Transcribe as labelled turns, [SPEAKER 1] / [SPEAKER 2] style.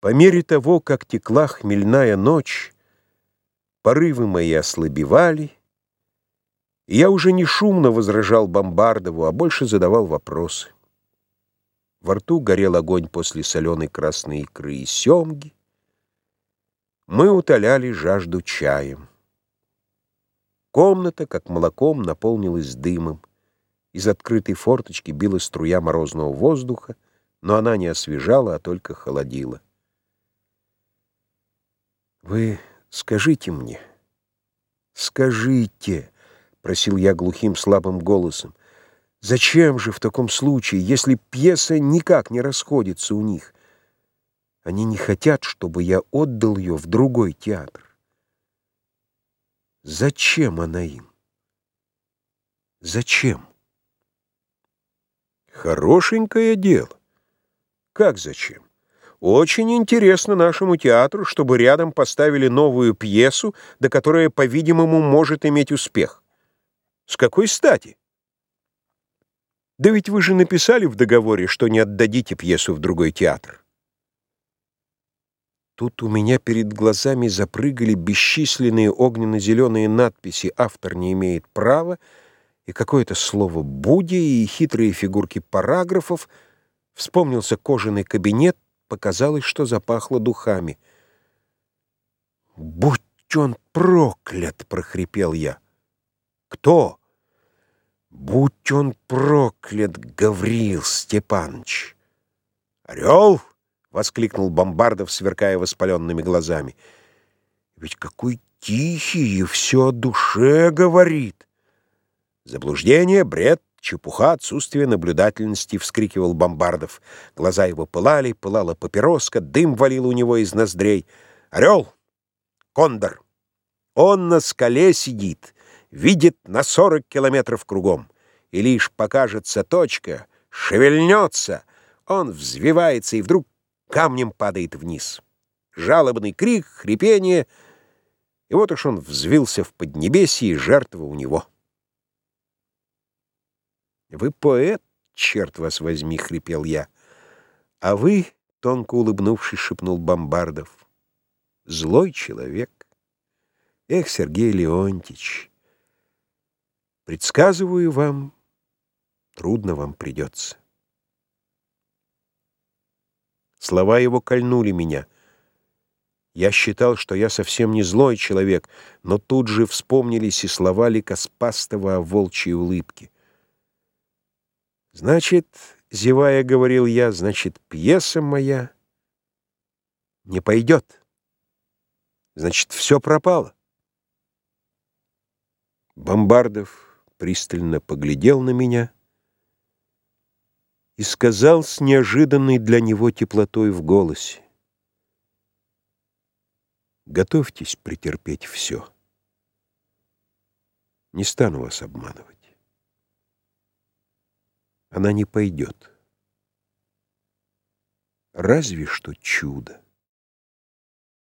[SPEAKER 1] По мере того, как текла хмельная ночь, порывы мои ослабевали, и я уже не шумно возражал Бомбардову, а больше задавал вопросы. Во рту горел огонь после соленой красной икры и семги. Мы утоляли жажду чаем. Комната, как молоком, наполнилась дымом. Из открытой форточки била струя морозного воздуха, но она не освежала, а только холодила. «Вы скажите мне, скажите», — просил я глухим слабым голосом, «зачем же в таком случае, если пьеса никак не расходится у них? Они не хотят, чтобы я отдал ее в другой театр. Зачем она им? Зачем?» «Хорошенькое дело. Как зачем? Очень интересно нашему театру, чтобы рядом поставили новую пьесу, до которой, по-видимому, может иметь успех. С какой стати? Да ведь вы же написали в договоре, что не отдадите пьесу в другой театр. Тут у меня перед глазами запрыгали бесчисленные огненно-зеленые надписи «Автор не имеет права» и какое-то слово «Будя» и хитрые фигурки параграфов. Вспомнился кожаный кабинет, Показалось, что запахло духами. «Будь он проклят!» — прохрипел я. «Кто?» «Будь он проклят, Гавриил Степанович!» «Орел!» — воскликнул Бомбардов, сверкая воспаленными глазами. «Ведь какой тихий и все о душе говорит!» «Заблуждение, бред, «Чепуха, отсутствие наблюдательности!» — вскрикивал Бомбардов. Глаза его пылали, пылала папироска, дым валил у него из ноздрей. «Орел! Кондор! Он на скале сидит, видит на сорок километров кругом, и лишь покажется точка, шевельнется, он взвивается и вдруг камнем падает вниз. Жалобный крик, хрипение, и вот уж он взвился в поднебесье, и жертва у него». «Вы поэт, черт вас возьми!» — хрипел я. «А вы, — тонко улыбнувшись, шепнул Бомбардов, — злой человек. Эх, Сергей Леонтьевич, предсказываю вам, трудно вам придется». Слова его кольнули меня. Я считал, что я совсем не злой человек, но тут же вспомнились и слова Ликоспастова о волчьей улыбке. Значит, зевая, говорил я, значит, пьеса моя не пойдет. Значит, все пропало. Бомбардов пристально поглядел на меня и сказал с неожиданной для него теплотой в голосе. Готовьтесь претерпеть все. Не стану вас обманывать она не пойдет. Разве что чудо.